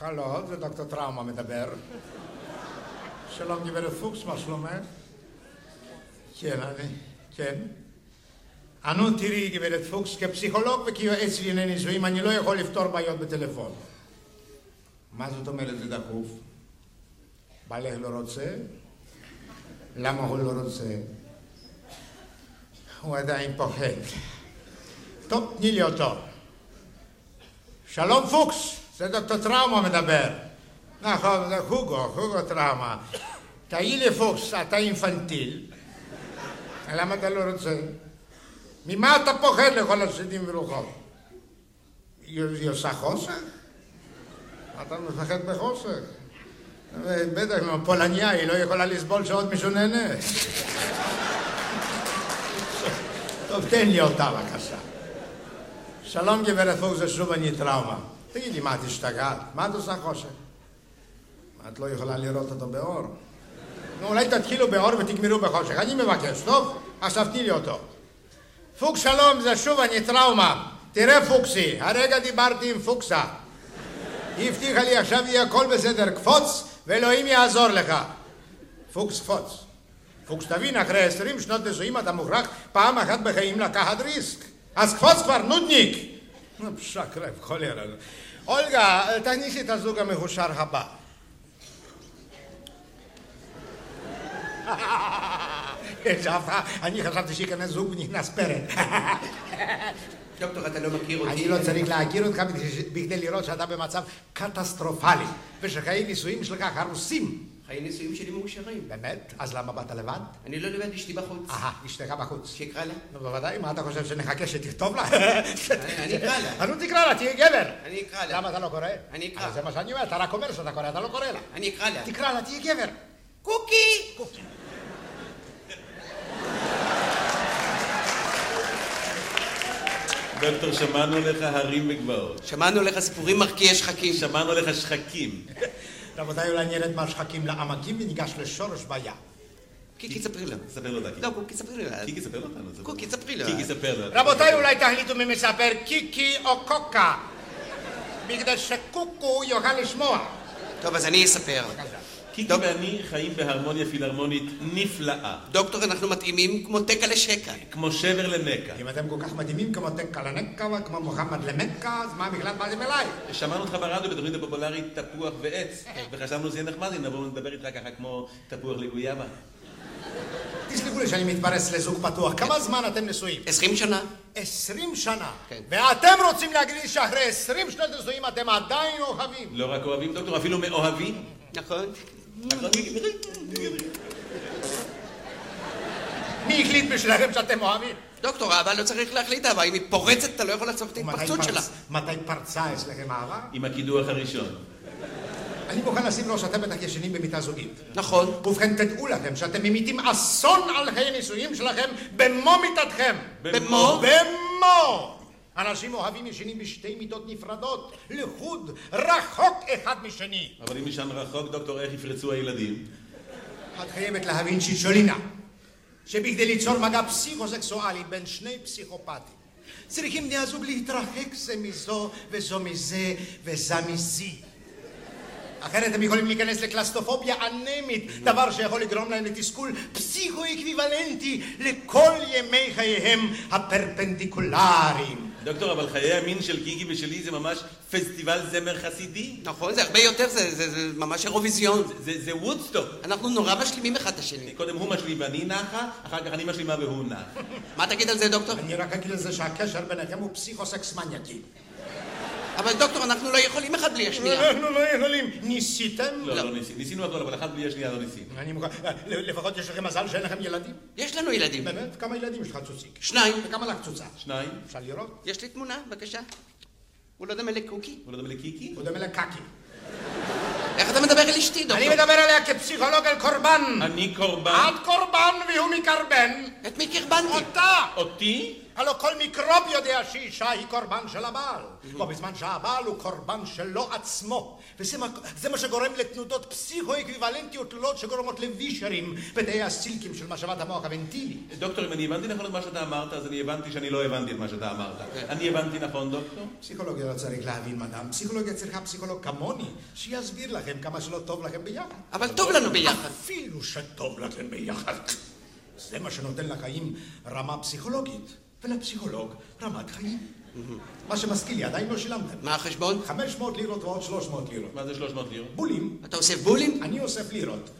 הלו, זה דוקטור טראומה מדבר. שלום גברת פוקס, מה שלומך? כן, אני, כן. אנו תראי גברת פוקס, כפסיכולוג וכיועץ לענייני נישואים אני לא יכול לפתור בעיות בטלפון. מה זאת אומרת זה דחוף? בעלך לא רוצה? למה הוא לא רוצה? הוא עדיין פוחד. טוב, תני לי אותו. שלום פוקס, זה דוקטור טראומה מדבר. נכון, זה הוגו, הוגו טראומה. תהי לי פוקס, אתה אינפנטיל. למה אתה לא רוצה? ממה אתה פוחד לכל השדים ורוחות? היא עושה חושך? אתה מפחד בחושך. בטח, פולניה, היא לא יכולה לסבול שעוד מישהו נהנה. טוב, תן לי אותה בבקשה. שלום גברת פוקס, שוב אני טראומה. תגידי, מה את השתגעת? מה את עושה חושך? את לא יכולה לראות אותו באור. נו, אולי תתחילו באור ותגמרו בחושך. אני מבקש, טוב? עכשיו תני לי אותו. פוקס שלום, זה שוב אני טראומה. תראה פוקסי, הרגע דיברתי עם פוקסה. היא הבטיחה לי עכשיו יהיה הכל בסדר, קפוץ ואלוהים יעזור לך. פוקס קפוץ. פוקס תבין, אחרי עשרים שנות נישואים אתה מוכרח פעם אחת בחיים לקחת ריסק. אז קפוץ כבר, נודניק! שקרב, חולרה. אולגה, תכניסי את הזוג המהושר הבא. אני חשבתי שייכנס זוג ונכנס פרק. דוקטור, אתה לא מכיר אותי? אני לא צריך להכיר אותך בכדי לראות שאתה במצב קטסטרופלי, ושחיי נישואים שלך הרוסים. חיי נישואים שלי מאושרים. באמת? אז למה באת לבד? אני לא לבד, אשתי בחוץ. אהה, אשתך בחוץ. שיקרא לה? נו, בוודאי, מה אתה חושב, שנחכה שתכתוב לה? אני אקרא לה. נו, תקרא לה, תהיה גבר. אני אקרא לה. למה אתה לא קורא? אני אקרא. זה מה שאני אומר, אתה רק אומר שאתה קורא, אתה לא קורא לה. אני אקרא לה. תקרא לה, תהיה גבר. קוקי! דוקטור, שמענו לך הרים וגבעות. שמענו לך סיפורים מרקיעי שחקים. שמענו לך שחקים. רבותיי, אולי נרד מהשחקים לעמקים וניגש לשורש בעיה. קיקי, ספרי לו. ספר לו דקי. לא, קוקי, ספרי לו. קיקי, ספר אותנו. קוקי, ספרי לו. קיקי, ספר לו. רבותיי, אולי תחליטו מי מספר קיקי או קוקה. בגלל שקוקו יוכל לשמוע. טוב, אז אני אספר. קיקי ואני חיים בהרמוניה פילהרמונית נפלאה. דוקטור, אנחנו מתאימים כמו תקע לשקע. כמו שבר לנקע. אם אתם כל כך מדהימים כמו תקה לנקה וכמו מוחמד למכה, אז מה בכלל באתם אליי? שמענו אותך ברדיו בתוכנית הפופולרית תפוח ועץ, וחשבנו שזה יהיה נחמד אם נבוא ונדבר איתך ככה כמו תפוח לגויאבה. תסלחו לי שאני מתפרץ לזוג פתוח. כמה זמן אתם נשואים? עשרים שנה. עשרים שנה. כן. ואתם רוצים להגיד לי שאחרי עשרים שנות נישואים אתם עדיין אוהבים. לא רק אוהבים, דוקטור, אפילו מאוהבים. נכון. מי החליט בשבילכם שאתם אוהבים? דוקטור, אהבה לא צריך להחליט אהבה. אם היא פורצת, אתה לא יכול לעצור את ההתפרצות שלה. מתי פרצה אצלכם אהבה? עם הקידוח הראשון. אני מוכן לשים לו שאתם בטח ישנים במיטה זוגית. נכון. ובכן, תדעו לכם שאתם ממיתים אסון על חיי נישואים שלכם במו מיטתכם. במו? במו! אנשים אוהבים ישנים בשתי מיטות נפרדות, לחוד, רחוק אחד משני. אבל אם ישן רחוק, דוקטור, איך יפרצו הילדים? את חייבת להבין שיצ'ולינה, שבכדי ליצור מגע פסיכוסקסואלי בין שני פסיכופטים, צריכים בני הזוג להתרחק זה מזו וזו מזה וזה מזי. אחרת הם יכולים להיכנס לקלסטופוביה אנמית, דבר שיכול לגרום להם לתסכול פסיכו-אקוויוולנטי לכל ימי חייהם הפרפנדיקולריים. דוקטור, אבל חיי המין של קיקי ושלי זה ממש פסטיבל זמר חסידי. נכון, זה הרבה יותר, זה- זה זה ממש אירוויזיון. זה, זה וודסטוק. אנחנו נורא משלימים אחד את השני. קודם הוא משלים ואני נחה, אחר כך אני משלימה והוא נח. מה תגיד על זה, דוקטור? אני רק אגיד לזה שהקשר ביניכם הוא פסיכוסקס מניאקי. אבל דוקטור, אנחנו לא יכולים אחד בלי השנייה. אנחנו לא יכולים. ניסיתם? לא, לא ניסינו. ניסינו הכל, אבל אחת בלי השנייה לא ניסינו. אני מוכן, לפחות יש לכם מזל שאין לכם ילדים. יש לנו ילדים. באמת? כמה ילדים יש לך צוציק? שניים. וכמה לך צוצה? שניים. אפשר לראות? יש לי תמונה, בבקשה. הוא לא דומה לקוקי. הוא לא דומה לקיקי? הוא דומה לקקי. איך אתה מדבר על אשתי, דוקטור? אני מדבר עליה כפסיכולוג על קורבן. אני קורבן. את קורבן והוא מקרבן. את מי קרבנתי? אותה! אותי? הלא כל מיקרוב יודע שאישה היא קורבן של הבעל. בו בזמן שהבעל הוא קורבן שלו עצמו. וזה מה, שגורם לתנודות פסיכו-אקוויוולנטיות תלולות שגורמות לווישרים בתאי הסילקים של משאבת המוח הוונטילי. דוקטור, אם אני הבנתי נכון את מה שאתה אמרת, אז אני הבנתי שאני לא הבנתי את מה שאתה אמרת. אני הבנתי נכון, דוקטור? פסיכולוגיה לא צריך להבין, מדאם. פסיכולוגיה צריכה פסיכולוג כמוני, שיסביר לכם כמה שלא טוב לכם ביחד. אבל טוב לנו ביחד. אפילו שטוב לכם ביחד. זה מה שנותן לחיים רמה פסיכולוגית, ולפסיכולוג רמת חיים. מה שמזכיר לי, עדיין לא שילמתם. מה החשבון? 500 לירות ועוד 300 לירות. מה זה 300 לירות? בולים, אתה אוסף בולים? אני אוסף לירות.